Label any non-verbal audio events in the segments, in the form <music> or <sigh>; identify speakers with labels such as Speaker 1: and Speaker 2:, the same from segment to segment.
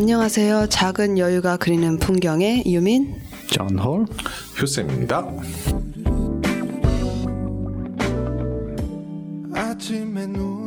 Speaker 1: 안녕하세요. 작은 여유가 그리는 풍경의 유민,
Speaker 2: 존홀,
Speaker 3: 효쌤입니다.
Speaker 4: 아침에 눈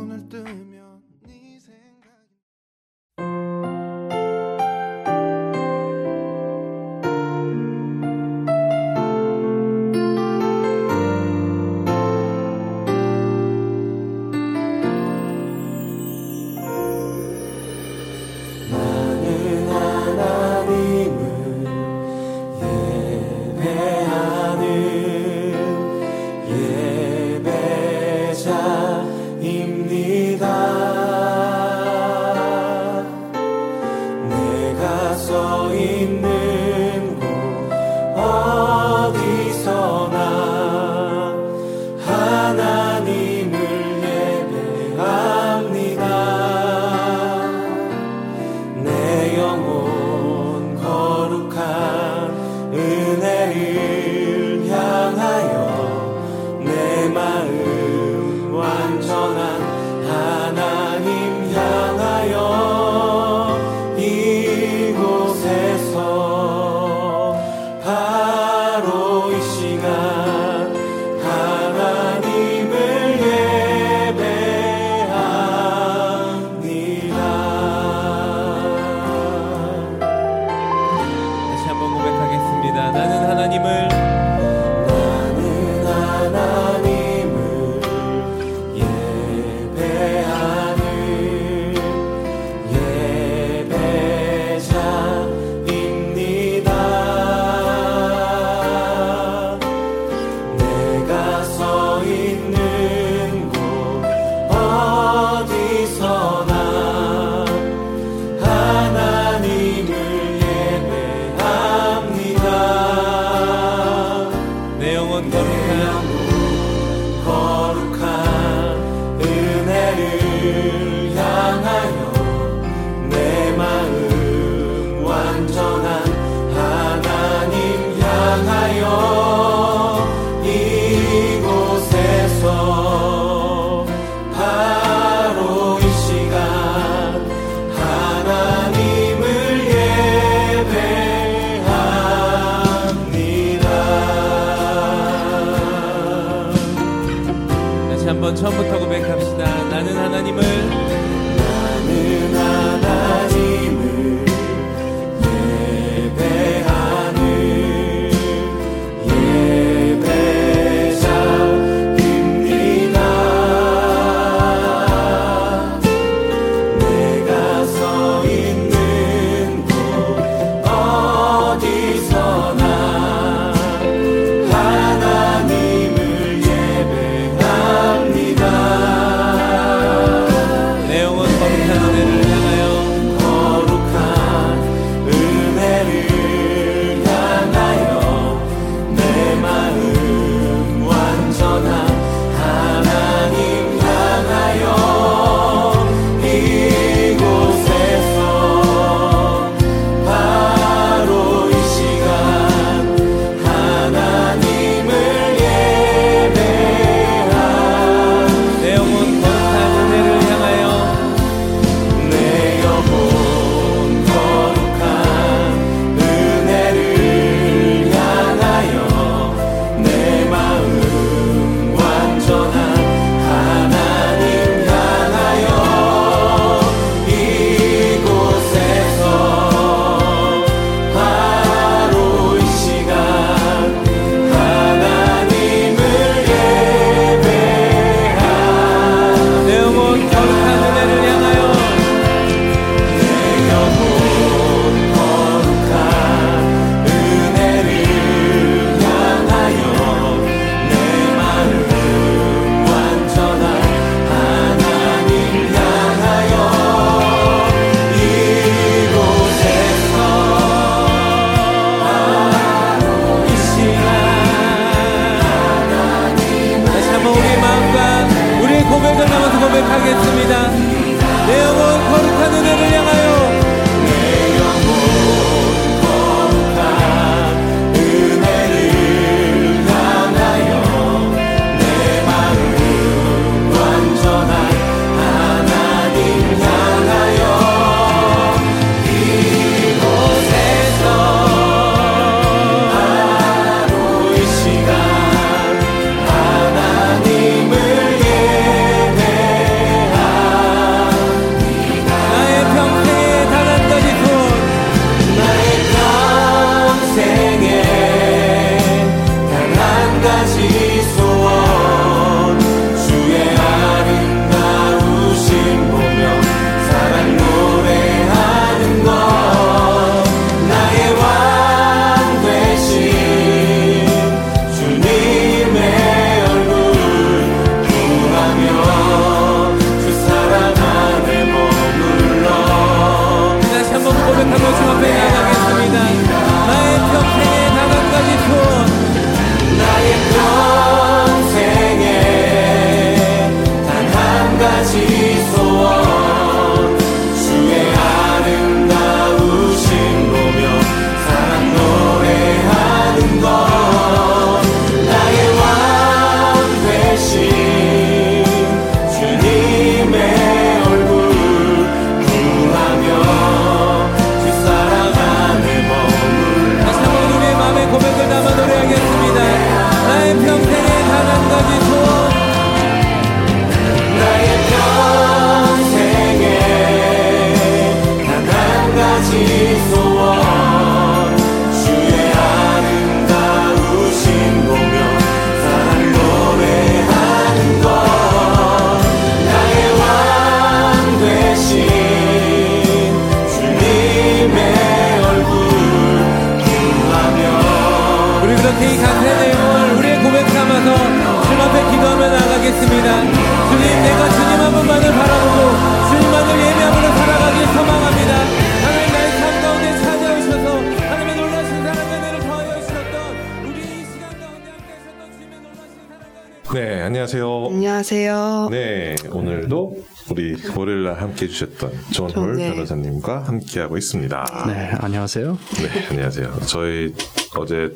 Speaker 5: 님과
Speaker 2: 함께하고 있습니다.
Speaker 3: 네, 안녕하세요.
Speaker 2: 네, 안녕하세요. 저희 어제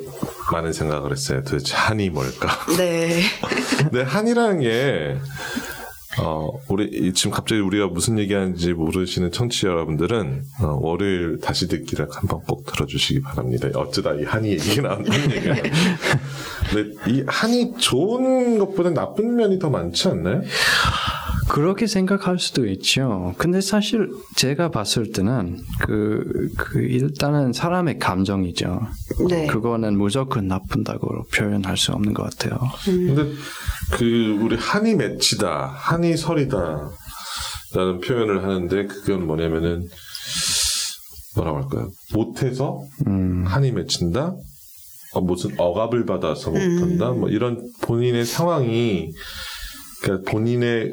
Speaker 2: 많은 생각을 했어요. 도대체 한이 뭘까?
Speaker 1: 네. <laughs>
Speaker 2: 네, 한이라는 게, 어, 우리, 이- 지금 갑자기 우리가 무슨 얘기하는지 모르시는 청취자 여러분들은, 어, 월요일 다시 듣기를 한번 꼭 들어주시기 바랍니다. 어쩌다 이 한이 얘기가 나온 한 얘기가. 근데 이 한이 좋은 것보다 나쁜 면이 더 많지 않나요?
Speaker 3: 그렇게 생각할 수도 있죠. 근데 사실 제가 봤을 때는 그, 그 일단은 사람의 감정이죠.
Speaker 1: 네.
Speaker 3: 그거는 무조건 나쁜다고 표현할 수 없는 것 같아요.
Speaker 2: 근데 그 우리 한이 맺히다, 한이 설이다 라는 표현을 하는데 그건 뭐냐면은 뭐라고 할까요? 못해서
Speaker 3: 음,
Speaker 2: 한이 맺힌다. 어, 무슨 억압을 받아서 못한다. 뭐 이런 본인의 상황이 그러니까 본인의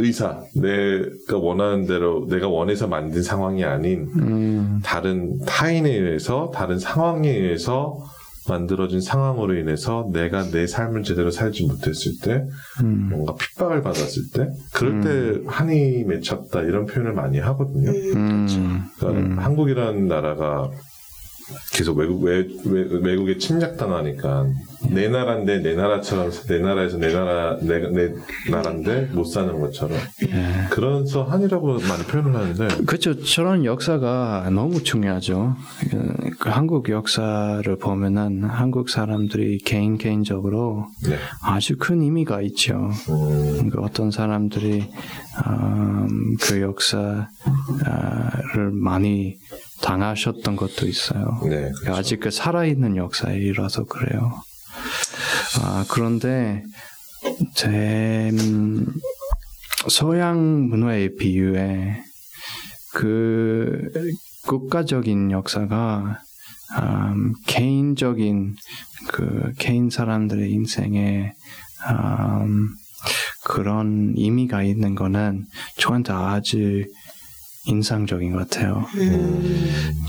Speaker 2: 의사, 내가 원하는 대로 내가 원해서 만든 상황이 아닌
Speaker 3: 음,
Speaker 2: 다른 타인에 의해서 다른 상황에 의해서 만들어진 상황으로 인해서 내가 내 삶을 제대로 살지 못했을 때
Speaker 3: 음,
Speaker 2: 뭔가 핍박을 받았을 때 그럴 때 한이 맺혔다 이런 표현을 많이 하거든요.
Speaker 3: 음,
Speaker 2: 그러니까
Speaker 3: 음.
Speaker 2: 한국이라는 나라가 계속 외국 외, 외, 외 국에 침략당하니까 내 나라인데 내 나라처럼 내 나라에서 내 나라 내, 내 나라인데 못 사는 것처럼
Speaker 3: 예.
Speaker 2: 그래서 한이라고 많이 표현을 하는데
Speaker 3: 그렇죠. 저런 역사가 너무 중요하죠. 그, 그 한국 역사를 보면은 한국 사람들이 개인 개인적으로
Speaker 2: 네.
Speaker 3: 아주 큰 의미가 있죠.
Speaker 2: 음,
Speaker 3: 그 어떤 사람들이 음, 그 역사를 많이 당하셨던 것도 있어요.
Speaker 2: 네, 그렇죠.
Speaker 3: 아직 그 살아있는 역사이라서 그래요. 아, 그런데 제 음, 서양 문화의 비유에 그 국가적인 역사가 음, 개인적인 그 개인 사람들의 인생에 음, 그런 의미가 있는 거는 저한테 아주 인상적인 것 같아요.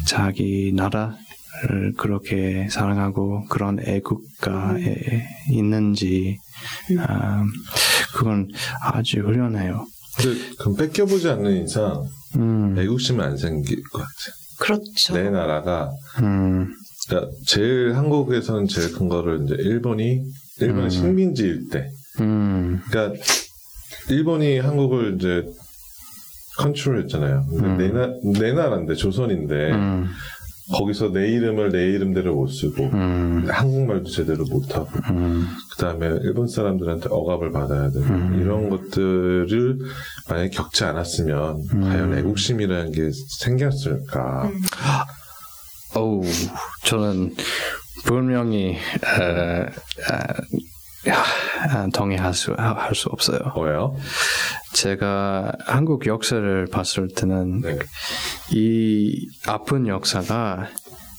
Speaker 3: 자기 나라를 그렇게 사랑하고 그런 애국가에 있는지 아, 그건 아주 훌륭해요.
Speaker 2: 그럼 뺏겨보지 않는 이상
Speaker 3: 음,
Speaker 2: 애국심은 안 생길 것 같아요.
Speaker 1: 그렇죠.
Speaker 2: 내 나라가
Speaker 3: 음,
Speaker 2: 그러니까 제일 한국에서는 제일 큰 거를 이제 일본이 일본의
Speaker 3: 음.
Speaker 2: 식민지일 때
Speaker 3: 음,
Speaker 2: 그러니까 일본이 한국을 이제 컨트롤했잖아요. 근데
Speaker 3: 음.
Speaker 2: 내, 나, 내 나라인데 조선인데
Speaker 3: 음,
Speaker 2: 거기서 내 이름을 내 이름대로 못 쓰고
Speaker 3: 음,
Speaker 2: 한국말도 제대로 못하고
Speaker 3: 음,
Speaker 2: 그 다음에 일본 사람들한테 억압을 받아야 되는
Speaker 3: 음.
Speaker 2: 이런 것들을 만약에 겪지 않았으면
Speaker 3: 음.
Speaker 2: 과연 애국심이라는 게 생겼을까?
Speaker 3: 어우, 저는 분명히 에, 에, 아, 동의할 수, 할 수 없어요.
Speaker 2: 왜요?
Speaker 3: 제가 한국 역사를 봤을 때는
Speaker 2: 네.
Speaker 3: 이 아픈 역사가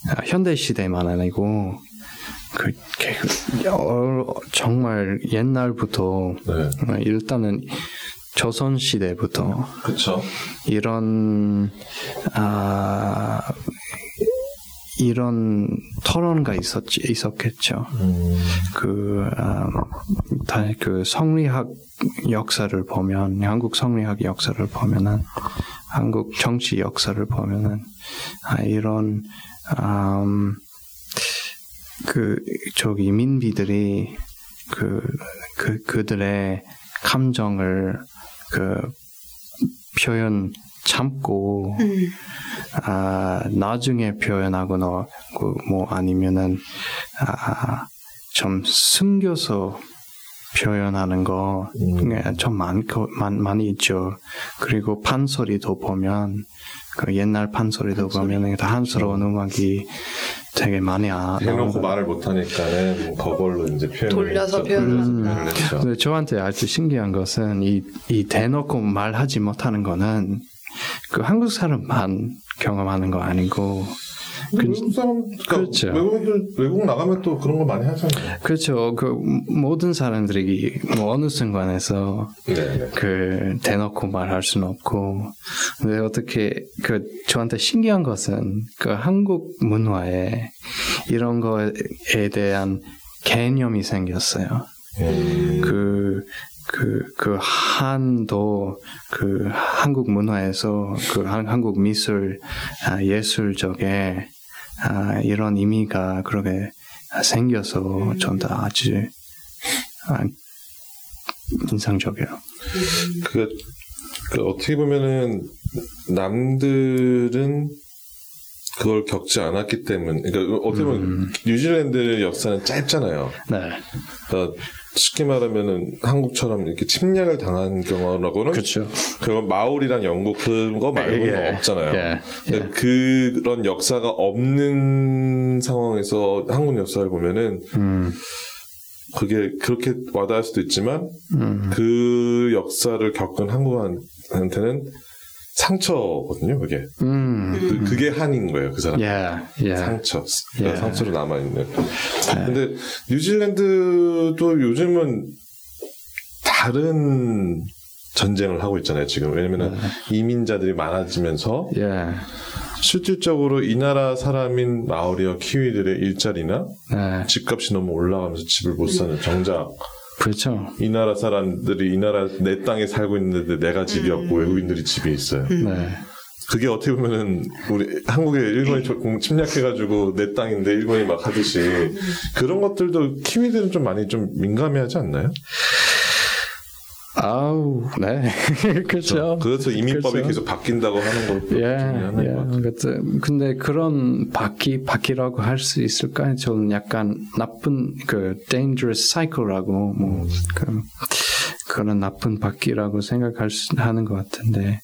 Speaker 3: 아, 현대 시대만 아니고 그, 정말 옛날부터
Speaker 2: 네.
Speaker 3: 어, 일단은 조선 시대부터. 이런 아 이런 토론가 있었지 있었겠죠.
Speaker 2: 음,
Speaker 3: 그, 아, 다, 그 성리학 역사를 보면, 한국 성리학 역사를 보면은, 한국 정치 역사를 보면은, 아, 이런, 음, 그, 저기, 민비들이 그, 그, 그들의 감정을 그, 표현 참고,
Speaker 1: 음,
Speaker 3: 아, 나중에 표현하거나, 그, 뭐, 아니면은, 아, 좀 숨겨서 표현하는 거,
Speaker 2: 음.
Speaker 3: 네, 좀 많고, 많, 많이 있죠. 그리고 판소리도 보면, 그 옛날 판소리도 보면, 다 한스러운 음악이 되게 많이 아,
Speaker 2: 대놓고
Speaker 3: 나오고.
Speaker 2: 말을 못하니까는 그걸로 이제 표현을
Speaker 1: 돌려서.
Speaker 2: 표현을 했죠.
Speaker 3: 근데 저한테 아주 신기한 것은 이, 이 대놓고 말하지 못하는 거는 그 한국 사람만 경험하는 거 아니고
Speaker 2: 외국 사람, 그러니까
Speaker 3: 그렇죠.
Speaker 2: 외국인들 외국 나가면 또 그런 거 많이 하잖아요.
Speaker 3: 그렇죠. 그 모든 사람들이 뭐 어느 순간에서
Speaker 2: 네, 네.
Speaker 3: 그 대놓고 말할 수는 없고 근데 어떻게 그 저한테 신기한 것은 그 한국 문화에 이런 거에 대한 개념이 생겼어요. 그, 그, 그 한도 그 한국 문화에서 그 한- 한국 미술, 아, 예술 쪽에 아, 이런 의미가 그렇게 생겨서 전도 아주 아, 인상적이에요.
Speaker 2: 그, 그 어떻게 보면은 남들은 그걸 겪지 않았기 때문에 그러니까 어떻게 보면 뉴질랜드의 역사는 짧잖아요.
Speaker 3: 네.
Speaker 2: 그러니까 쉽게 말하면은 한국처럼 이렇게 침략을 당한 경우라고는
Speaker 3: 그렇죠.
Speaker 2: 그건 마오리랑 영국 그거 말고는
Speaker 3: 예,
Speaker 2: 없잖아요.
Speaker 3: 예,
Speaker 2: 그러니까 그런 역사가 없는 상황에서 한국 역사를 보면은
Speaker 3: 음,
Speaker 2: 그게 그렇게 와닿을 수도 있지만
Speaker 3: 음,
Speaker 2: 그 역사를 겪은 한국한테는 상처거든요. 그게
Speaker 3: 음,
Speaker 2: 그, 그게 한인 거예요. 그 사람
Speaker 3: 예, 예,
Speaker 2: 상처
Speaker 3: 예.
Speaker 2: 그 상처로 남아 있는. 근데 뉴질랜드도 요즘은 다른 전쟁을 하고 있잖아요. 지금 왜냐면은 이민자들이 많아지면서
Speaker 3: 예,
Speaker 2: 실질적으로 이 나라 사람인 마오리와 키위들의 일자리나
Speaker 3: 네,
Speaker 2: 집값이 너무 올라가면서 집을 못 사는 정작
Speaker 3: 그렇죠.
Speaker 2: 이 나라 사람들이 이 나라 내 땅에 살고 있는데 내가 집이 없고 외국인들이 집이 있어요.
Speaker 3: 네,
Speaker 2: 그게 어떻게 보면은 우리 한국에 일본이 조금 침략해가지고 내 땅인데 일본이 막 하듯이 그런 것들도 키위들은 좀 많이 좀 민감해하지 않나요?
Speaker 3: 아우, 네, <laughs> 그렇죠.
Speaker 2: 그래서 이민법이
Speaker 3: 그렇죠.
Speaker 2: 계속 바뀐다고 하는 것도
Speaker 3: 예,
Speaker 2: 하나인
Speaker 3: 예.
Speaker 2: 것 같아요.
Speaker 3: 그때- 근데 그런 바퀴 바퀴라고 할 수 있을까요? 저는 약간 나쁜 그 dangerous cycle라고 뭐 그, 그런 나쁜 바퀴라고 생각할 수 하는 것 같은데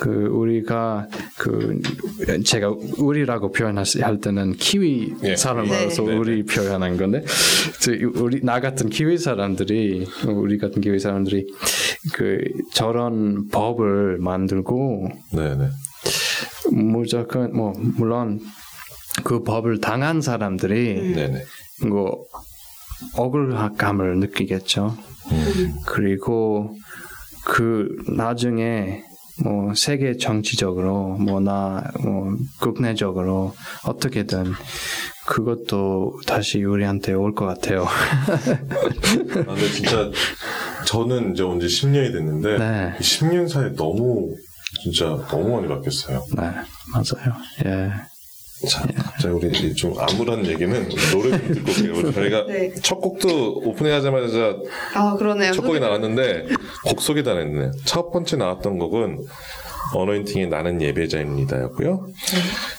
Speaker 3: 그 우리가 그 제가 우리라고 표현할 때는 키위
Speaker 2: 예.
Speaker 3: 사람으로서
Speaker 2: 네. 네,
Speaker 3: 우리 표현한 건데 저 우리 나 같은 키위 사람들이 우리 같은 키위 사람들이 그 저런 법을 만들고
Speaker 2: 네네.
Speaker 3: 무조건 뭐 물론 그 법을 당한 사람들이
Speaker 2: 네네.
Speaker 3: 뭐 억울함을 느끼겠죠. 그리고 그 나중에 뭐 세계 정치적으로 뭐나 뭐 국내적으로 어떻게든 그것도 다시 우리한테 올 것 같아요. <laughs>
Speaker 2: 아, 근데 진짜 저는 이제 온지 10년이 됐는데
Speaker 3: 네.
Speaker 2: 이 10년 사이에 너무 진짜 너무 많이 바뀌었어요.
Speaker 3: 네, 맞아요. 예.
Speaker 2: 자, 갑자기 우리 좀 암울한 얘기는 노래 좀 듣고 올게요. <laughs> 저희가
Speaker 1: 네.
Speaker 2: 첫 곡도 오프닝 하자마자
Speaker 1: 아 그러네요.
Speaker 2: 첫 곡이 나왔는데 곡 소개도 안 했네. 첫 번째 나왔던 곡은 어노인팅의 나는 예배자입니다였고요.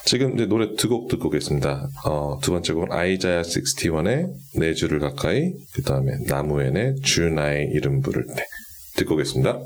Speaker 2: 지금 이제 노래 두 곡 듣고 오겠습니다. 어, 두 번째 곡은 아이자야 61의 네 줄을 가까이, 그 다음에 나무엔의 주 나의 이름 부를 때 듣고 오겠습니다.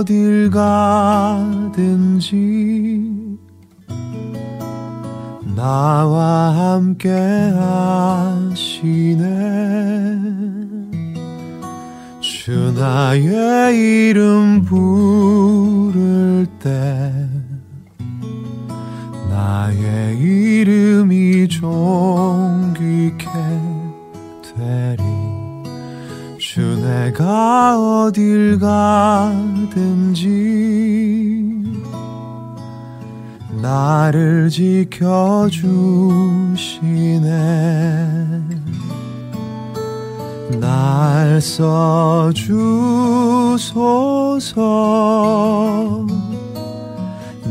Speaker 4: 어딜 가든지 나와 함께 하시네. 주 나의 이름 부를 때 나의 이름이 존귀케 되리 주 내가 어딜 가든지 나를 지켜주시네. 날 써주소서.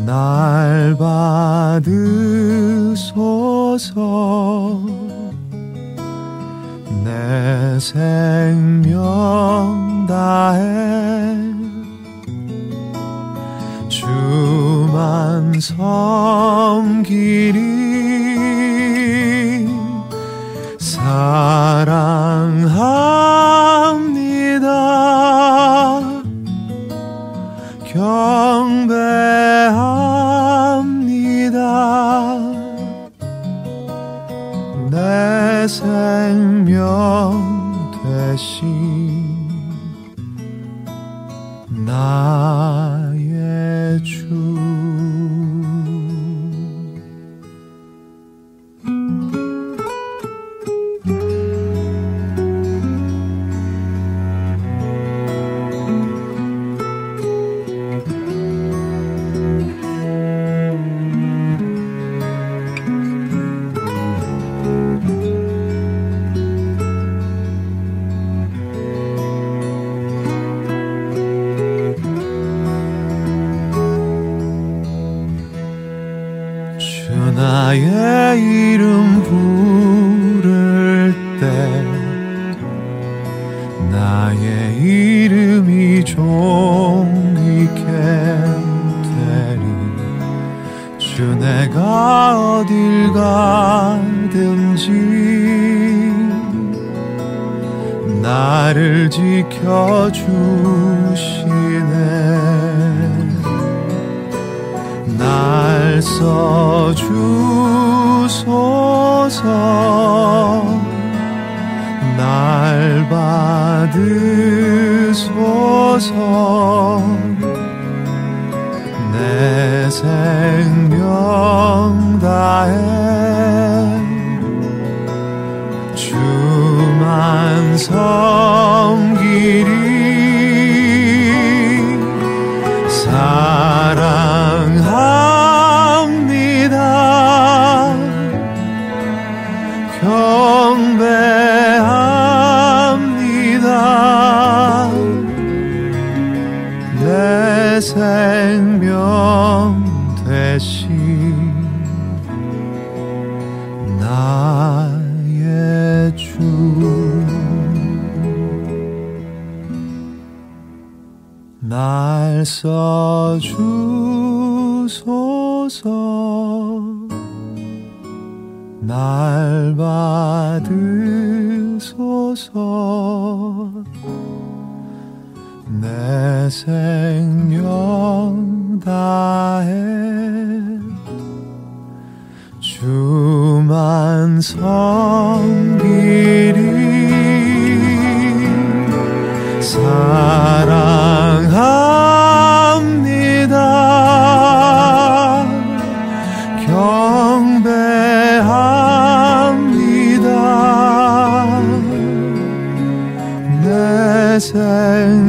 Speaker 4: 날 받으소서 내 생명 다해 주만 섬기리 사랑합니다. 경배합니다. 내 생명 되신 나의 주. 주 내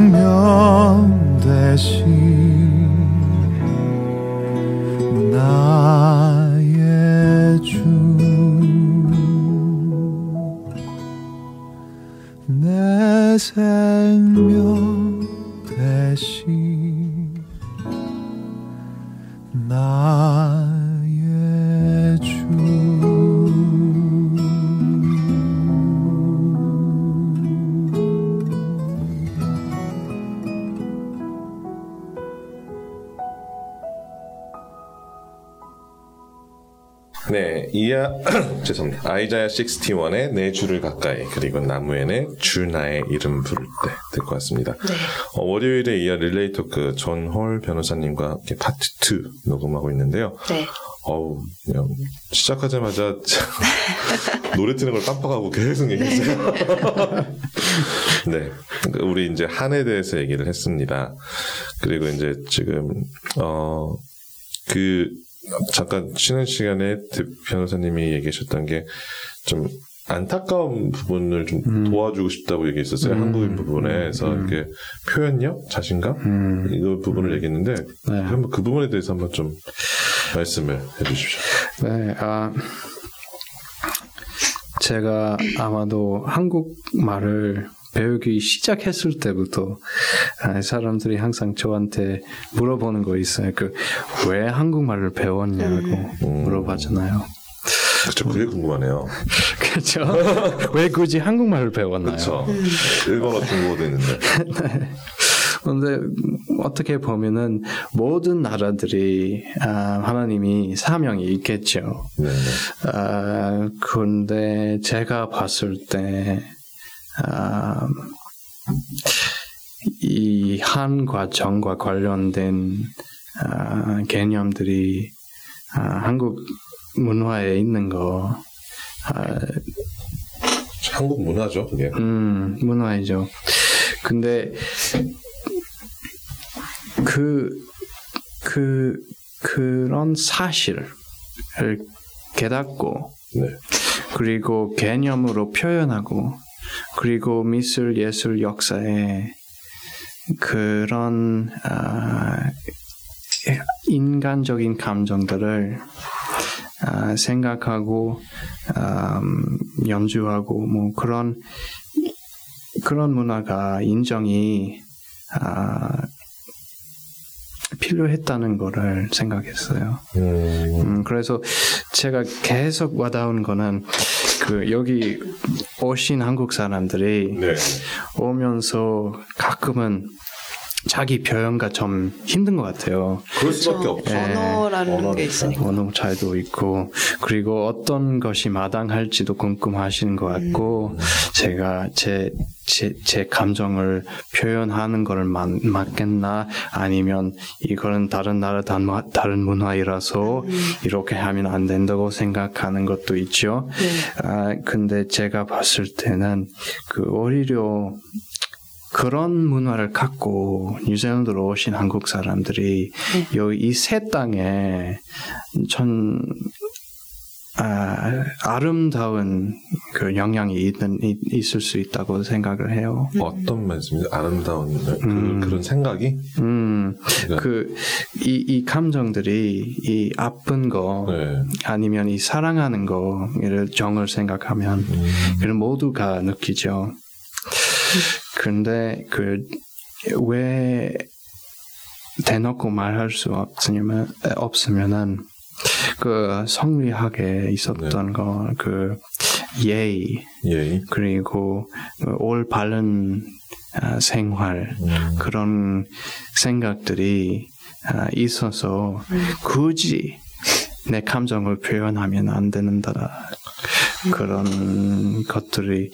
Speaker 2: Isaiah 61의 내 주를 가까이 그리고 나무엔의 주 나의 이름 부를 때 듣고 왔습니다.
Speaker 1: 네.
Speaker 2: 어, 월요일에 이어 릴레이 토크 존 홀 변호사님과 함께 파트 2 녹음하고 있는데요.
Speaker 1: 네.
Speaker 2: 어우 그냥 시작하자마자 <laughs> 노래 트는 걸 깜빡하고 계속 얘기했어요. <laughs> 네, 그러니까 우리 이제 한에 대해서 얘기를 했습니다. 그리고 이제 지금 어그 잠깐 쉬는 시간에 드- 변호사님이 얘기하셨던 게 좀 안타까운 부분을 좀 도와주고 싶다고 얘기했었어요. 한국인 부분에서 이렇게 표현력, 자신감
Speaker 3: 음,
Speaker 2: 이거 부분을 얘기했는데
Speaker 3: 네.
Speaker 2: 한번 그 부분에 대해서 한번 좀 말씀을 해주십시오.
Speaker 3: 네, 아, 제가 아마도 한국 말을 배우기 시작했을 때부터 아, 사람들이 항상 저한테 물어보는 거 있어요. 그 왜 한국말을 배웠냐고 물어봤잖아요.
Speaker 2: 그렇죠. 그게 궁금하네요. <laughs>
Speaker 3: 그렇죠? 왜 굳이 한국말을 배웠나요?
Speaker 2: 그렇죠. 일본어, 중국어도 있는데. <laughs>
Speaker 3: 근데 어떻게 보면은 모든 나라들이 아, 하나님이 사명이 있겠죠.
Speaker 2: 네.
Speaker 3: 아, 근데 제가 봤을 때, 아, 이 한과 정과 관련된 아, 개념들이 아, 한국 문화에 있는 거, 아,
Speaker 2: 한국 문화죠, 그게.
Speaker 3: 음, 문화이죠. 근데 그, 그, 그런 사실을 깨닫고
Speaker 2: 네.
Speaker 3: 그리고 개념으로 표현하고 그리고 미술 예술 역사에 그런 아, 인간적인 감정들을 아, 생각하고 음, 연주하고 뭐 그런 그런 문화가 인정이 아, 필요했다는 거를 생각했어요.
Speaker 2: 음,
Speaker 3: 음, 그래서 제가 계속 와닿은 거는 그 여기 오신 한국 사람들이
Speaker 2: 네.
Speaker 3: 오면서 가끔은 자기 표현가 좀 힘든 것 같아요.
Speaker 2: 그럴 수밖에 없죠.
Speaker 1: 언어라는
Speaker 2: 언어니까.
Speaker 1: 게 있으니까.
Speaker 3: 언어 차이도 있고 그리고 어떤 것이 마땅할지도 궁금하시는 것 같고 제가 제 제, 제 감정을 표현하는 거를 맞, 맞겠나 아니면 이거는 다른 나라 단, 다른 문화이라서 이렇게 하면 안 된다고 생각하는 것도 있죠.
Speaker 1: 네.
Speaker 3: 아, 근데 제가 봤을 때는 그 오히려 그런 문화를 갖고 뉴질랜드로 오신 한국 사람들이 여기 이새 땅에 전 아, 아름다운 그 영향이 있는, 있, 있을 수 있다고 생각을 해요.
Speaker 2: 어떤 말씀이죠? 아름다운 그,
Speaker 3: 음.
Speaker 2: 그 런 생각이?
Speaker 3: 음,
Speaker 2: 네.
Speaker 3: 그, 이, 이 감정들이, 이 아픈 거,
Speaker 2: 네.
Speaker 3: 아니면 이 사랑하는 거, 를 정을 생각하면,
Speaker 2: 음,
Speaker 3: 그런 모두가 느끼죠. 근데 그, 왜 대놓고 말할 수 없으면, 없으면은, 그 성리학에 있었던 거, 그 예의,
Speaker 2: 예의.
Speaker 3: 그리고 그올 바른 아, 생활,
Speaker 2: 음,
Speaker 3: 그런 생각들이 아, 있어서 굳이 내 감정을 표현하면 안 되는다. 그런 것들이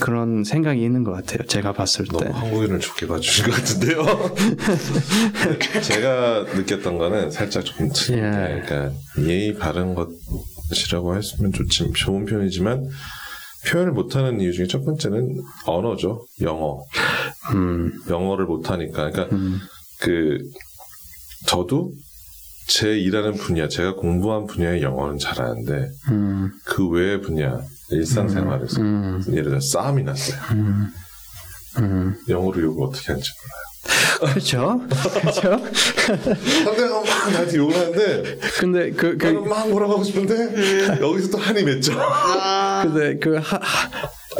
Speaker 3: 그런 생각이 있는 것 같아요. 제가 봤을 때.
Speaker 2: 너무 한국인을 좋게 봐주신 것 같은데요. <laughs> 제가 느꼈던 거는 살짝 조금 틀린데,
Speaker 3: 예.
Speaker 2: 그러니까 예의 바른 것이라고 했으면 좋지, 좋은 표현이지만 표현을 못하는 이유 중에 첫 번째는 언어죠. 영어.
Speaker 3: 음,
Speaker 2: 영어를 못하니까. 그러니까
Speaker 3: 음,
Speaker 2: 그 저도 제 일하는 분야, 제가 공부한 분야의 영어는 잘하는데
Speaker 3: 음,
Speaker 2: 그 외의 분야, 일상생활에서
Speaker 3: 음,
Speaker 2: 예를 들어 싸움이 났어요.
Speaker 3: 음, 음.
Speaker 2: 영어로 욕을 어떻게 하는지 몰라요.
Speaker 3: 그렇죠, 그렇죠.
Speaker 2: 상대가 막 나한테 욕을 하는데
Speaker 3: 근데 그, 그
Speaker 2: 나는 막 뭐라고 하고 싶은데 여기서 또 한이 맺죠.
Speaker 3: 근데 그 하, 하,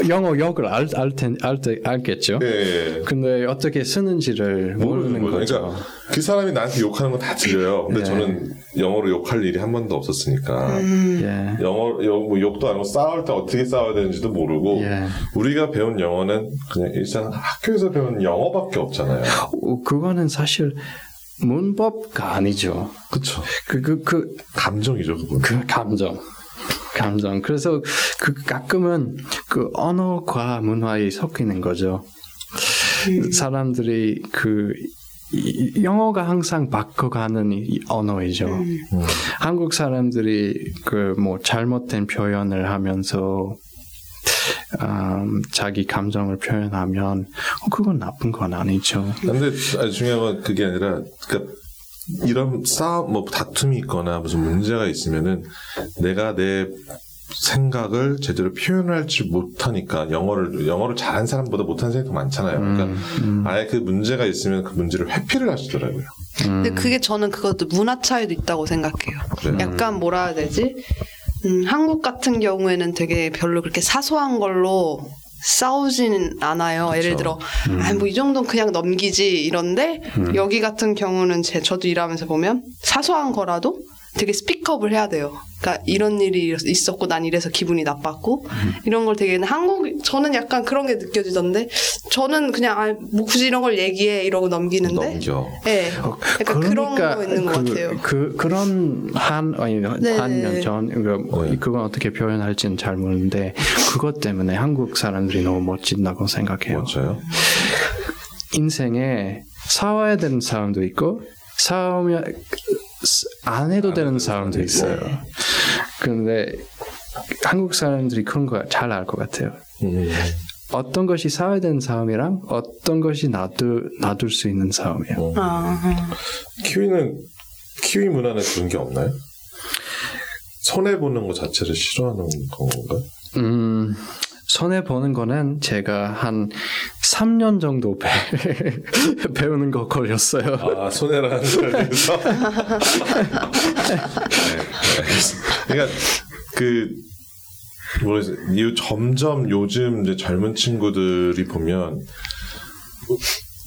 Speaker 3: 영어 욕을 알, 알, 텐, 알, 때, 알겠죠.
Speaker 2: 예, 예.
Speaker 3: 근데 어떻게 쓰는지를 모르는
Speaker 2: 모르는
Speaker 3: 거죠.
Speaker 2: 그러니까 그 사람이 나한테 욕하는 건 다 들려요. 근데
Speaker 3: 네.
Speaker 2: 저는 영어로 욕할 일이 한 번도 없었으니까
Speaker 3: 예.
Speaker 2: 영어 영- 뭐 욕도 안 하고 싸울 때 어떻게 싸워야 되는지도 모르고
Speaker 3: 예.
Speaker 2: 우리가 배운 영어는 그냥 일상 학교에서 배운 영어밖에 없잖아요.
Speaker 3: 어, 그거는 사실 문법가 아니죠.
Speaker 2: 그렇죠.
Speaker 3: 그, 그, 그,
Speaker 2: 감정이죠, 그건.
Speaker 3: 그 감정. 감정. 그래서 그 가끔은 그 언어과 문화에 섞이는 거죠. 사람들이 그 이- 영어가 항상 바꿔가는 이 언어이죠. 한국 사람들이 그 뭐 잘못된 표현을 하면서 음, 자기 감정을 표현하면 어, 그건 나쁜 건 아니죠.
Speaker 2: 근데 중요한 건 그게 아니라 그러니까 이런 싸움 뭐 다툼이 있거나 무슨 문제가 있으면은 내가 내 생각을 제대로 표현할 줄 못하니까 영어를 영어를 잘한 사람보다 못하는 사람이 더 많잖아요. 그러니까 아예 그 문제가 있으면 그 문제를 회피를 하시더라고요.
Speaker 1: 근데 그게 저는 그것도 문화 차이도 있다고 생각해요.
Speaker 2: 그래요?
Speaker 1: 약간 뭐라 해야 되지? 음, 한국 같은 경우에는 되게 별로 그렇게 사소한 걸로 싸우지는 않아요. 예를 들어, 아, 뭐 이 정도는 그냥 넘기지 이런데 여기 같은 경우는 제 저도 일하면서 보면 사소한 거라도 되게 스피크업을 해야 돼요. 그러니까 이런 일이 있었고 난 이래서 기분이 나빴고 이런 걸 되게 한국 저는 약간 그런 게 느껴지던데 저는 그냥 아, 뭐 굳이 이런 걸 얘기해 이러고 넘기는데
Speaker 2: 넘겨.
Speaker 1: 네. 약간 그런 거 있는 것
Speaker 3: 그,
Speaker 1: 같아요.
Speaker 3: 그 그런 한 아니
Speaker 1: 네.
Speaker 3: 한년 전 그,
Speaker 2: 네.
Speaker 3: 그건 어떻게 표현할지는 잘 모르는데 그것 때문에 한국 사람들이 너무 멋진다고 생각해요.
Speaker 2: 맞아요.
Speaker 3: 인생에 싸워야 되는 사람도 있고 싸우면 안 해도 되는 사람도 있어요. 근데 한국 사람들이 그런 거 잘 알 것 같아요.
Speaker 2: 음.
Speaker 3: 어떤 것이 싸워야 되는 싸움이랑 어떤 것이 놔둘, 놔둘 수 있는 싸움이에요.
Speaker 1: 아,
Speaker 2: 키위는 키위 문화는 그런 게 없나요? 손해 보는 것 자체를 싫어하는 건가?
Speaker 3: 음, 손해 보는 거는 제가 한 3년 정도 배, <laughs> 배우는 거 걸렸어요.
Speaker 2: 아 손해라는 <laughs> 거에서. 네. 그러니까 그이 점점 요즘 이제 젊은 친구들이 보면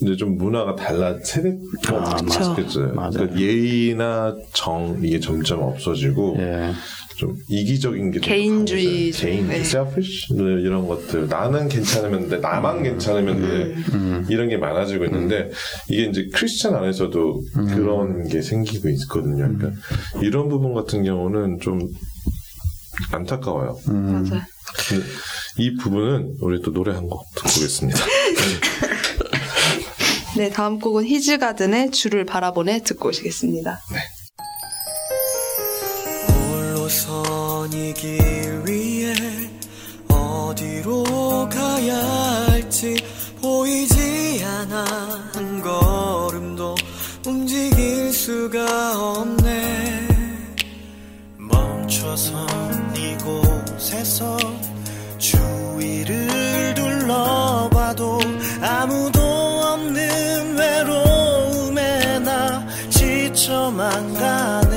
Speaker 2: 이제 좀 문화가 달라 세대가
Speaker 3: 아,
Speaker 2: 바뀌었어요.
Speaker 3: 맞아요.
Speaker 2: 그러니까 예의나 정 이게 점점 없어지고
Speaker 3: 예.
Speaker 2: 좀 이기적인 게좀
Speaker 1: 개인주의.
Speaker 2: 개인,
Speaker 1: 네.
Speaker 2: selfish 네, 이런 것들. 나는 괜찮으면 돼, 나만 괜찮으면 돼. 이런 게 많아지고 있는데 이게 이제 크리스천 안에서도 그런 게 생기고 있거든요. 그러니까 이런 부분 같은 경우는 좀 안타까워요.
Speaker 1: 맞아요.
Speaker 2: 근데 이 부분은 우리 또 노래 한 곡 듣고 오겠습니다. <laughs>
Speaker 1: 네, 다음 곡은 히즈가든의 주를 바라보네 듣고 오시겠습니다.
Speaker 6: 홀 길 위에 어디로 가야 할지 보이지 않아. 한 걸음도 움직일 수가 없네. 멈춰선 이곳에서 주위를 둘러봐도 아무도 없는 외로움에 나 지쳐만 가네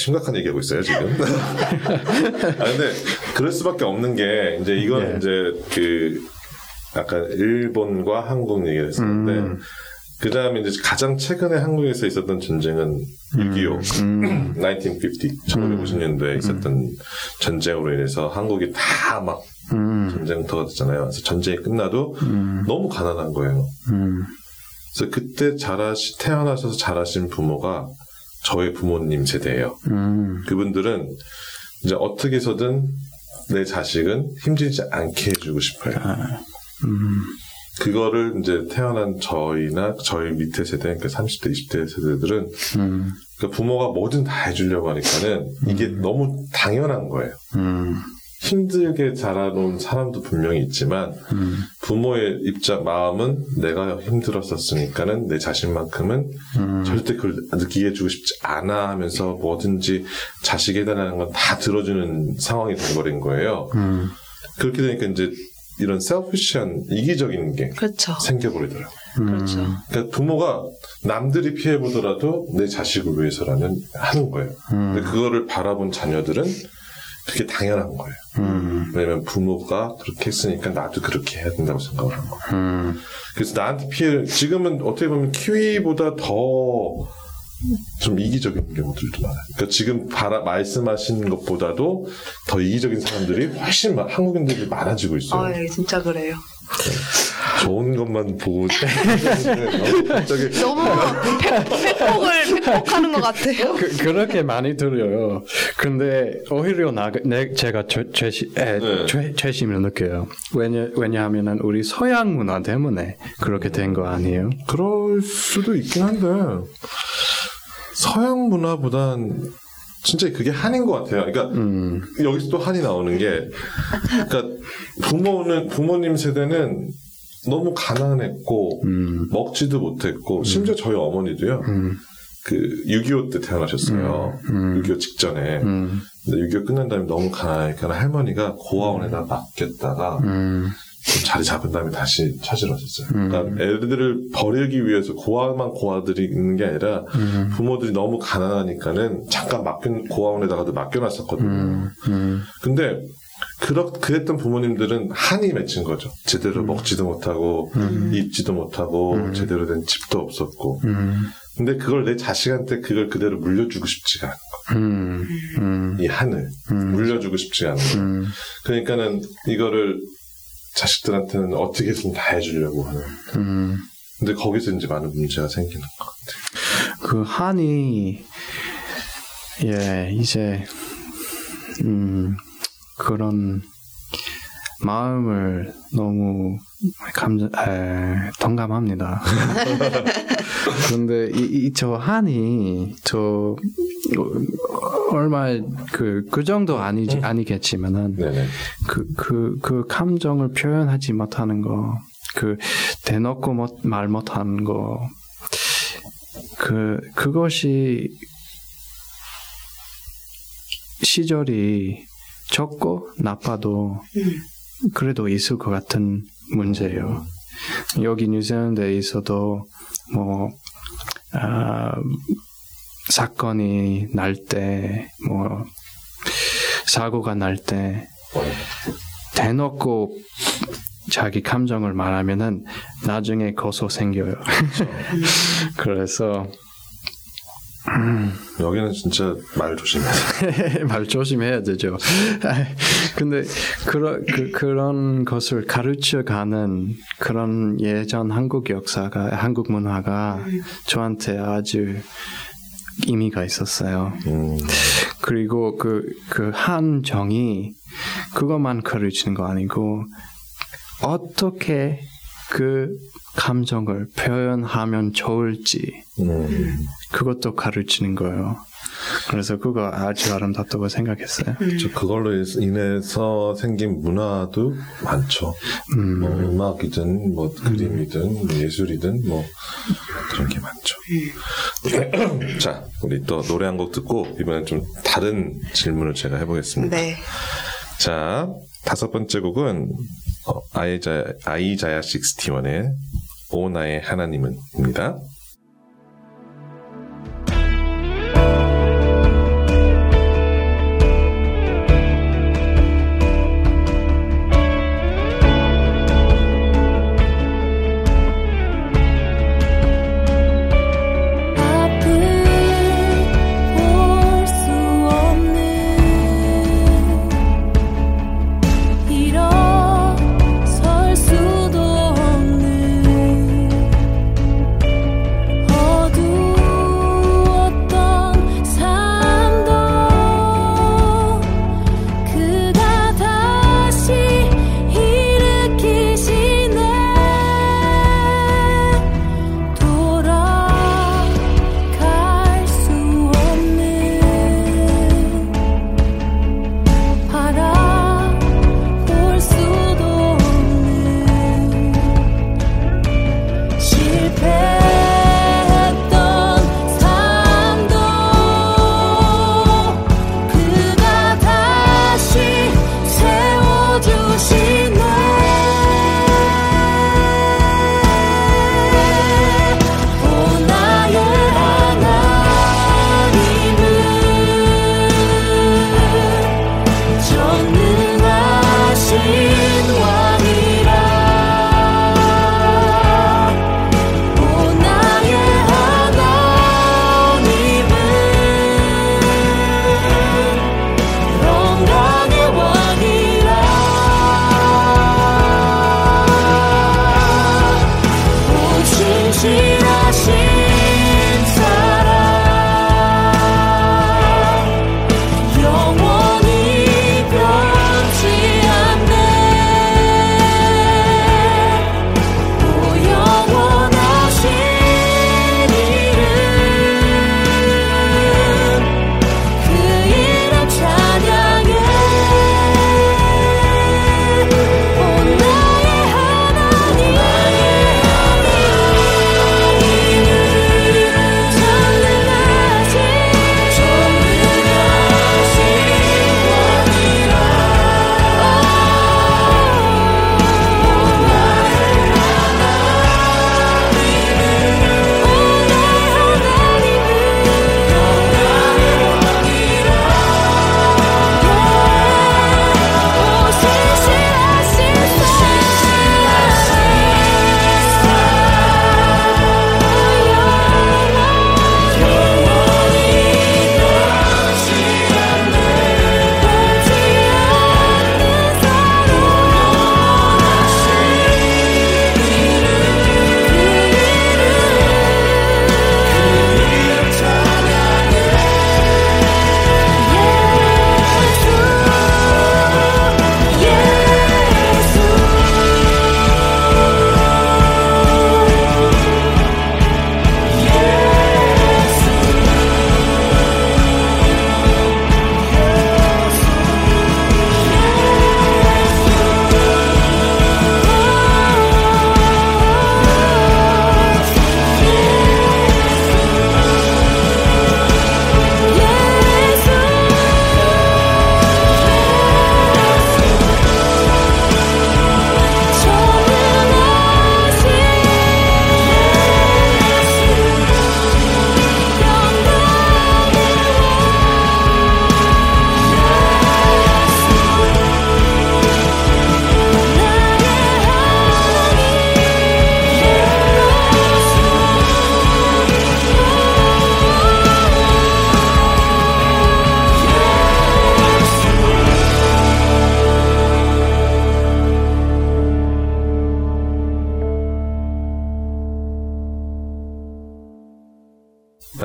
Speaker 2: 심각한 얘기하고 있어요, 지금. <laughs> 아, 근데, 그럴 수밖에 없는 게, 이제 이건
Speaker 3: 네.
Speaker 2: 이제 그, 아까 일본과 한국 얘기를 했었는데,
Speaker 3: 음.
Speaker 2: 그 다음에 이제 가장 최근에 한국에서 있었던 전쟁은 6.25,
Speaker 3: 음.
Speaker 2: 1950, 1950년도에 있었던 전쟁으로 인해서 한국이 다막
Speaker 3: 음.
Speaker 2: 전쟁터가 됐잖아요. 그래서 전쟁이 끝나도
Speaker 3: 음.
Speaker 2: 너무 가난한 거예요.
Speaker 3: 음.
Speaker 2: 그래서 그때 자라시, 태어나셔서 자라신 부모가 저의 부모님 세대예요.
Speaker 3: 음.
Speaker 2: 그분들은 이제 어떻게 해서든 내 자식은 힘들지 않게 해주고 싶어요.
Speaker 3: 음.
Speaker 2: 그거를 이제 태어난 저희나 저희 밑에 세대, 그러니까 30대, 20대 세대들은
Speaker 3: 음.
Speaker 2: 그러니까 부모가 뭐든 다 해주려고 하니까는 이게 너무 당연한 거예요.
Speaker 3: 음.
Speaker 2: 힘들게 자라놓은 사람도 분명히 있지만
Speaker 3: 음.
Speaker 2: 부모의 입장 마음은 내가 힘들었었으니까는 내 자신만큼은
Speaker 3: 음.
Speaker 2: 절대 그걸 느끼게 해주고 싶지 않아 하면서 뭐든지 자식에 대한 건 다 들어주는 상황이 돼버린 거예요.
Speaker 3: 음.
Speaker 2: 그렇게 되니까 이제 이런 셀피시한 이기적인 게
Speaker 1: 그렇죠.
Speaker 2: 생겨버리더라고요.
Speaker 1: 그렇죠.
Speaker 2: 그러니까 부모가 남들이 피해보더라도 내 자식을 위해서라는 하는 거예요. 근데 그거를 바라본 자녀들은 그게 당연한 거예요.
Speaker 3: 음.
Speaker 2: 왜냐면 부모가 그렇게 했으니까 나도 그렇게 해야 된다고 생각을 한 거예요.
Speaker 3: 음.
Speaker 2: 그래서 나한테 피해 지금은 어떻게 보면 키위보다 더 좀 이기적인 경우들도 많아요. 그러니까 지금 바라, 말씀하신 것보다도 더 이기적인 사람들이 훨씬 많- 한국인들이 많아지고 있어요.
Speaker 1: 아, 예, 진짜 그래요.
Speaker 2: 좋은 것만 보고 너무 <laughs> 갑자기
Speaker 1: 너무 팩, 팩폭을 팩폭하는 것 같아요.
Speaker 3: 그, 그렇게 많이 들려요. 근데 오히려 나, 내, 제가 죄, 죄시, 에,
Speaker 2: 네.
Speaker 3: 죄, 죄심을 느껴요. 왜냐, 왜냐하면은 우리 서양 문화 때문에 그렇게 된 거 아니에요?
Speaker 2: 그럴 수도 있긴 한데 서양 문화보단 진짜 그게 한인 것 같아요. 그러니까
Speaker 3: 음,
Speaker 2: 여기서 또 한이 나오는 게 그러니까 부모는 부모님 세대는 너무 가난했고
Speaker 3: 음,
Speaker 2: 먹지도 못했고 심지어 저희 어머니도요.
Speaker 3: 음,
Speaker 2: 그6.25 때 태어나셨어요.
Speaker 3: 음.
Speaker 2: 6.25 직전에.
Speaker 3: 음,
Speaker 2: 근데 6.25 끝난 다음에 너무 가난하니까 할머니가 고아원에다 맡겼다가
Speaker 3: 음,
Speaker 2: 좀 자리 잡은 다음에 다시 찾으러 왔었어요.
Speaker 3: 음.
Speaker 2: 그러니까 애들을 버리기 위해서 고아만 고아들이 있는 게 아니라
Speaker 3: 음.
Speaker 2: 부모들이 너무 가난하니까는 잠깐 맡겨 고아원에다가도 맡겨놨었거든요.
Speaker 3: 음, 음,
Speaker 2: 근데 그렇 그랬던 부모님들은 한이 맺힌 거죠. 제대로 먹지도 못하고 입지도 못하고 제대로 된 집도 없었고.
Speaker 3: 음,
Speaker 2: 근데 그걸 내 자식한테 그걸 그대로 물려주고 싶지가 않은
Speaker 3: 음, 음.
Speaker 2: 이 한을
Speaker 3: 음.
Speaker 2: 물려주고 싶지가 않은.
Speaker 3: 음,
Speaker 2: 그러니까는 이거를 자식들한테는 어떻게든 다 해주려고 하는.
Speaker 3: 음.
Speaker 2: 근데 거기서 이제 많은 문제가 생기는 것 같아요.
Speaker 3: 그 한이 예 이제 음 그런 마음을 너무 감정 에, 동감합니다. <laughs> 그런데 이저 한이 저 어, 얼마 그그 정도 아니지 아니겠지만은
Speaker 2: 네네.
Speaker 3: 그, 그, 그 감정을 표현하지 못하는 거, 그, 대놓고 못, 말 못하는 거, 그, 그것이 시절이 적고 나빠도 그래도 있을 것 같은 문제예요. 여기 뉴질랜드에 있어도 뭐, 아, 사건이 날 때, 뭐, 사고가 날 때, 대놓고 자기 감정을 말하면은 나중에 고소 생겨요. <laughs> 그래서
Speaker 2: 여기는 진짜 말 조심해야 돼. <laughs>
Speaker 3: 말 조심해야 되죠. <laughs> 근데 그런 그, 그런 것을 가르쳐 가는 그런 예전 한국 역사가 한국 문화가 저한테 아주 의미가 있었어요.
Speaker 2: 음,
Speaker 3: 그리고 그, 그 한정이 그것만 가르치는 거 아니고 어떻게 그 감정을 표현하면 좋을지
Speaker 2: 음.
Speaker 3: 그것도 가르치는 거예요. 그래서 그거 아주 아름답다고 생각했어요.
Speaker 2: 저 그걸로 인해서 생긴 문화도 많죠.
Speaker 3: 음,
Speaker 2: 뭐 음악이든 뭐 그림이든 뭐 예술이든 뭐 그런 게 많죠. 자, 우리 또 노래 한 곡 듣고 이번엔 좀 다른 질문을 제가 해보겠습니다.
Speaker 1: 네.
Speaker 2: 자, 다섯 번째 곡은 어, 아이자 아이자야 61의 오 나의 하나님은입니다.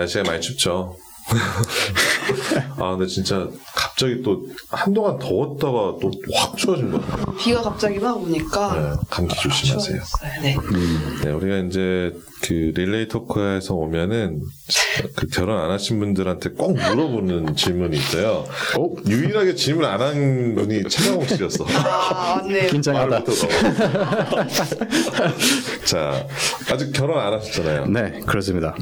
Speaker 2: 날씨가 많이 춥죠. <laughs> 아 근데 진짜 갑자기 또 한동안 더웠다가 또 확 추워진 것 같아요.
Speaker 1: 비가 갑자기 막 오니까
Speaker 2: 네, 감기 조심하세요.
Speaker 1: 네.
Speaker 2: 네, 우리가 이제 그 릴레이 토크에서 오면은 그 결혼 안 하신 분들한테 꼭 물어보는 <laughs> 질문이 있어요. 유일하게 질문 안 한 분이 최강욱 씨였어. <laughs>
Speaker 1: 아 맞네요.
Speaker 3: 긴장하다. <laughs>
Speaker 2: 자, 아직 결혼 안 하셨잖아요.
Speaker 3: 네, 그렇습니다.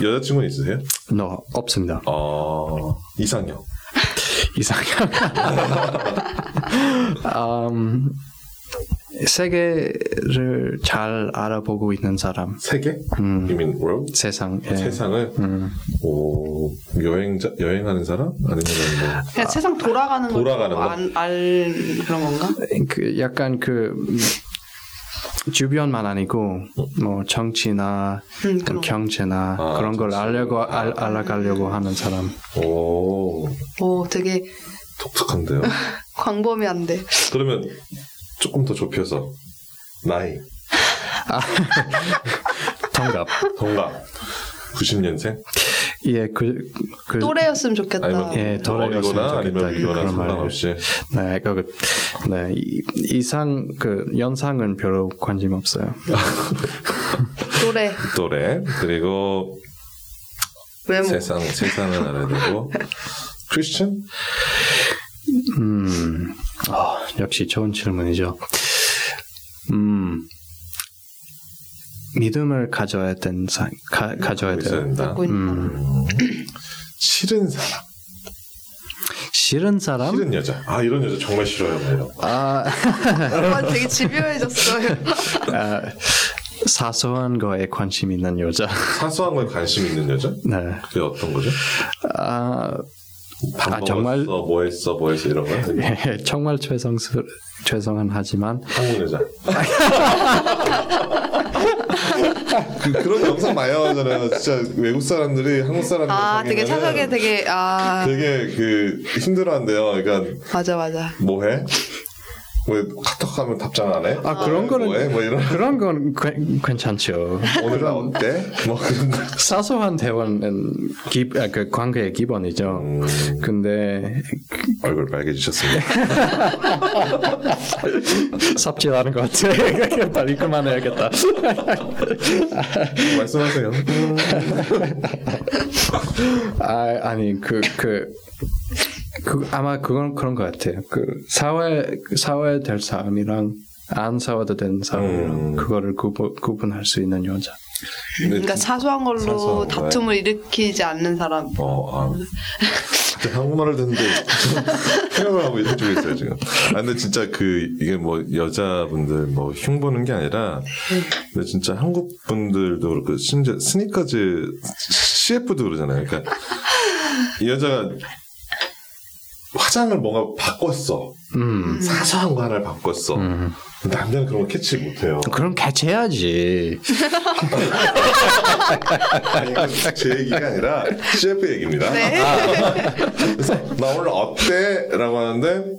Speaker 2: 여자친구는 있으세요?
Speaker 3: 너 없습니다.
Speaker 2: 어, 이상형.
Speaker 3: 이상형. 음, 세계를 잘 알아보고 있는 사람.
Speaker 2: 세계?
Speaker 3: 음.
Speaker 2: You mean world?
Speaker 3: 세상. 예.
Speaker 2: 세상을
Speaker 3: 음.
Speaker 2: 오, 여행자 여행하는 사람 아니면 뭐
Speaker 1: 그냥 세상 돌아가는 걸
Speaker 2: 돌아가는 거?
Speaker 1: 알, 알 그런 건가?
Speaker 3: 그 약간 그 음, 주변만 아니고 뭐 정치나
Speaker 1: 음, 거.
Speaker 3: 경제나
Speaker 2: 아,
Speaker 3: 그런 걸. 알려고 알, 알아가려고 하는 사람.
Speaker 2: 오,
Speaker 1: 오 되게
Speaker 2: 독특한데요. <laughs>
Speaker 1: 광범위한데.
Speaker 2: 그러면 조금 더 좁혀서 나이 <laughs>
Speaker 3: 동갑.
Speaker 2: 동갑 90년생
Speaker 3: 예, 그, 그
Speaker 1: 또래였으면 좋겠다.
Speaker 2: 아니면
Speaker 3: 예, 돌아갔으면
Speaker 2: 어리거나
Speaker 3: 좋겠다.
Speaker 2: 아니면
Speaker 3: 말을.
Speaker 2: 상관없이
Speaker 3: 네, 그, 네, 이- 이상 그 연상은 별로 관심 없어요. <laughs>
Speaker 1: 또래
Speaker 2: 또래 그리고
Speaker 1: 외모.
Speaker 2: 세상 세상을 알아야 되고 크리스천
Speaker 3: 음, 아, 역시 좋은 질문이죠. 음, 믿음을 가져야 된 사, 가, 가져야 돼요.
Speaker 1: 있는
Speaker 3: 음,
Speaker 2: 싫은 사람,
Speaker 3: 싫은 사람?
Speaker 2: 싫은 여자. 아 이런 여자 정말 싫어요. 거.
Speaker 3: 아,
Speaker 1: 아, 되게 집요해졌어요. <laughs>
Speaker 3: 아, 사소한 거에 관심 있는 여자.
Speaker 2: 사소한 거에 관심 있는 여자?
Speaker 3: 네.
Speaker 2: 그게 어떤 거죠?
Speaker 3: 아,
Speaker 2: 밥
Speaker 3: 아, 정말?
Speaker 2: 뭐 했어, 뭐 했어 이런 거? <laughs>
Speaker 3: 예, 정말 죄송스 죄송한 하지만
Speaker 2: 한국 여자. <laughs> 그, 그런 영상 많이 나오잖아요. 진짜 외국 사람들이 한국 사람들
Speaker 1: 아 되게 착하게 되게 아
Speaker 2: 되게 그 힘들어한대요. 그러니까
Speaker 1: 맞아 맞아.
Speaker 2: 뭐해? 왜 카톡 하면 답장 안 해?
Speaker 3: 아 그런 거는
Speaker 2: 뭐해? 뭐 이런
Speaker 3: 그런 건 괜- 괜찮죠.
Speaker 2: 오늘 나 어때? 뭐 그런 거.
Speaker 3: 사소한 대화는 기, 아, 그 관계의 기본이죠.
Speaker 2: 음,
Speaker 3: 근데
Speaker 2: 얼굴 빨개지셨습니다. <laughs>
Speaker 3: 삽질하는 것 같아. 빨리 그만해야겠다.
Speaker 2: 말씀하세요.
Speaker 3: 아, 아니 그그 그, 아마 그건 그런 것 같아요. 그 사회 사회 될 사람이랑 안 사회도 된 사람이랑
Speaker 2: 음.
Speaker 3: 그거를 구분 구분할 수 있는 여자.
Speaker 1: 그러니까 사소한 걸로
Speaker 2: 사소한.
Speaker 1: 다툼을 일으키지 않는 사람.
Speaker 2: 어, 아. 한국말을 듣는데 <laughs> 생각을 하고 해주고 있어요 지금. 아 근데 진짜 그 이게 뭐 여자분들 뭐 흉보는 게 아니라 근데 진짜 한국 분들도 그렇고 심지어 스니커즈 CF도 그러잖아요. 그러니까 이 여자가 화장을 뭔가 바꿨어.
Speaker 3: 음.
Speaker 2: 사소한 거 하나를 바꿨어.
Speaker 3: 음.
Speaker 2: 남자는 그런 거 캐치 못해요.
Speaker 3: 그럼 캐치해야지.
Speaker 2: 아니, 제 얘기가 아니라 CF 얘기입니다.
Speaker 1: 네.
Speaker 2: 그래서 나 오늘 어때? 라고 하는데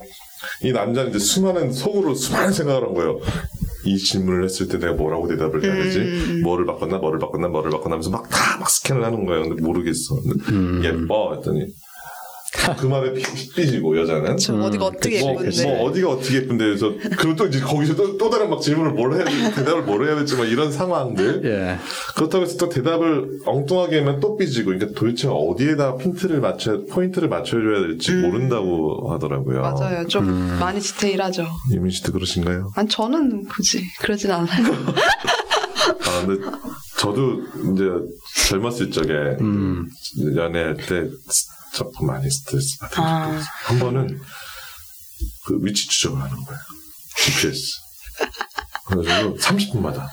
Speaker 2: 이 남자는 이제 수많은 속으로 수많은 생각을 한 거예요. 이 질문을 했을 때 내가 뭐라고 대답을 해야 되지? 뭐를 바꿨나, 뭐를 바꿨나, 뭐를 바꿨나 하면서 막 다 막 스캔을 하는 거예요. 근데 모르겠어. 근데 예뻐. 했더니 그 말에 피- 삐지고 여자는
Speaker 1: 저 어디가 어떻게
Speaker 2: 뭐,
Speaker 1: 예쁜데.
Speaker 2: 뭐 어디가 어떻게 예쁜데 그래서 그럼 또 이제 거기서 또, 또 다른 막 질문을 뭘 해야 될지 대답을 뭘 해야 될지 막 이런 상황들
Speaker 3: 예.
Speaker 2: 그렇다고 해서 또 대답을 엉뚱하게 하면 또 삐지고 그러니까 도대체 어디에다 핀트를 맞춰 포인트를 맞춰줘야 될지 모른다고 하더라고요.
Speaker 1: 음. 맞아요. 좀 많이 디테일하죠.
Speaker 2: 유민 씨도 그러신가요?
Speaker 1: 아니 저는 굳이 그러진 않아요. <laughs>
Speaker 2: 아 근데 저도 이제 젊었을 적에
Speaker 3: 음.
Speaker 2: 연애할 때 조금 많이 스트레스 받은
Speaker 1: 아.
Speaker 2: 적이 있어요. 한 번은 그 위치 추적을 하는 거예요. GPS. <laughs> 그래가지고 30분마다.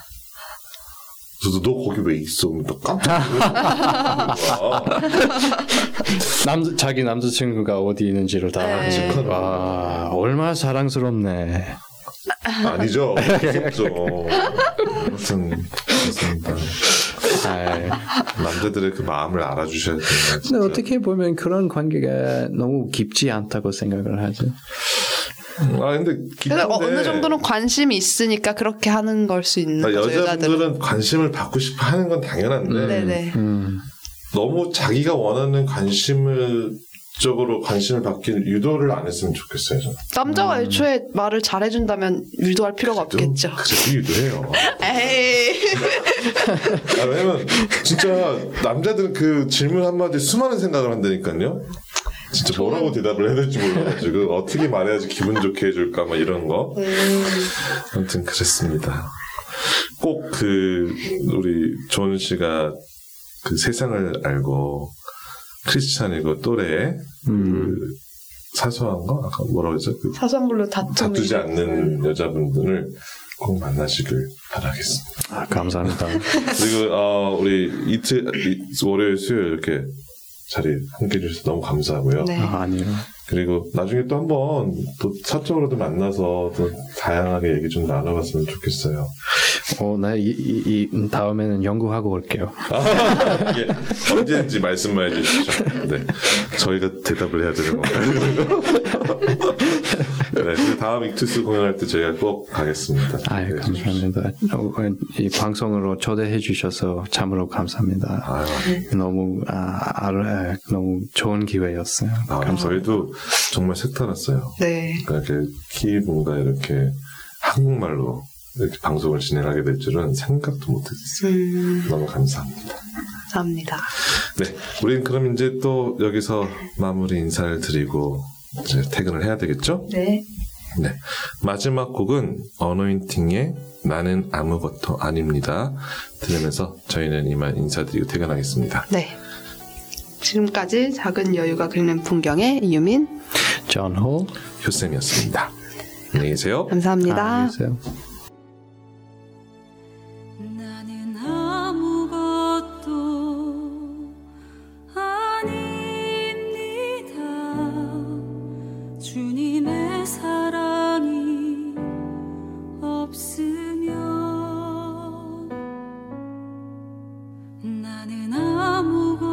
Speaker 2: 저도 너 거기 왜 있어? 또 깜짝 놀라서 <laughs>
Speaker 3: 남 자기 남자친구가 어디 있는지를 다
Speaker 1: 네.
Speaker 3: 알지. 와 얼마나 사랑스럽네.
Speaker 2: 아니죠. <laughs> 무섭죠. 아무튼 그렇습니다.
Speaker 3: 아이.
Speaker 2: 남자들의 그 마음을 알아주셔야 돼요. 진짜.
Speaker 3: 근데 어떻게 보면 그런 관계가 너무 깊지 않다고 생각을 하죠.
Speaker 2: 아 근데 깊은데
Speaker 1: 어, 어느 정도는 관심이 있으니까 그렇게 하는 걸 수 있는
Speaker 2: 아,
Speaker 1: 거죠. 여자들은.
Speaker 2: 여자분들은 관심을 받고 싶어 하는 건 당연한데
Speaker 1: 네네.
Speaker 3: 음.
Speaker 2: 너무 자기가 원하는 관심을 쪽으로 관심을 받기 유도를 안 했으면 좋겠어요. 저는.
Speaker 1: 남자가 애초에 말을 잘해준다면 유도할 필요가 없겠죠.
Speaker 2: 그래도 유도해요.
Speaker 1: 에이.
Speaker 2: 아, 왜냐면 진짜 남자들은 그 질문 한마디 수많은 생각을 한다니까요. 진짜 뭐라고 대답을 해야 될지 몰라가지고 어떻게 말해야지 기분 좋게 해줄까 막 이런 거. 아무튼 그랬습니다. 꼭 그 우리 조은 씨가 그 세상을 알고 크리스찬이고 또래 그 사소한 거 아까 뭐라고 했죠? 그
Speaker 1: 사선불로 다툼이.
Speaker 2: 다투지 않는 여자분들을 꼭 만나시길 바라겠습니다.
Speaker 3: 아, 감사합니다.
Speaker 2: 그리고 어, 우리 이틀 이- 월요일 수요일 이렇게 자리 함께 해주셔서 너무 감사하고요.
Speaker 1: 네.
Speaker 3: 아, 아니요.
Speaker 2: 그리고 나중에 또 한번 또 사적으로도 만나서 또 다양하게 얘기 좀 나눠봤으면 좋겠어요.
Speaker 3: 어, 나 이, 이, 이 다음에는 연구하고 올게요.
Speaker 2: 이게 <laughs> 언제든지 말씀만 해주시죠. 네, 저희가 대답을 해야 되는 건가요? <laughs> 네, 그 다음 익투스 공연할 때 저희가 꼭 가겠습니다.
Speaker 3: 아, 예, 감사합니다. 어, 이 방송으로 초대해 주셔서 참으로 감사합니다.
Speaker 2: 아유,
Speaker 3: 너무 아, 아, 너무 좋은 기회였어요.
Speaker 2: 아, 저희도 정말 색달았어요.
Speaker 1: 네.
Speaker 2: 그러니까 이렇게 키분과 이렇게 한국말로 이렇게 방송을 진행하게 될 줄은 생각도 못했어요.
Speaker 1: 음,
Speaker 2: 너무 감사합니다.
Speaker 1: 감사합니다.
Speaker 2: 네, 우린 그럼 이제 또 여기서 마무리 인사를 드리고 이제 퇴근을 해야 되겠죠?
Speaker 1: 네.
Speaker 2: 네. 마지막 곡은 어노인팅의 나는 아무것도 아닙니다. 들으면서 저희는 이만 인사드리고 퇴근하겠습니다.
Speaker 1: 네. 지금까지 작은 여유가 그리는 풍경의 이유민.
Speaker 3: 존 홀.
Speaker 2: 효쌤이었습니다. 안녕히 계세요.
Speaker 1: 감사합니다.
Speaker 3: 안녕히 계세요.
Speaker 7: 나는 아무것도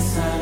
Speaker 7: 주님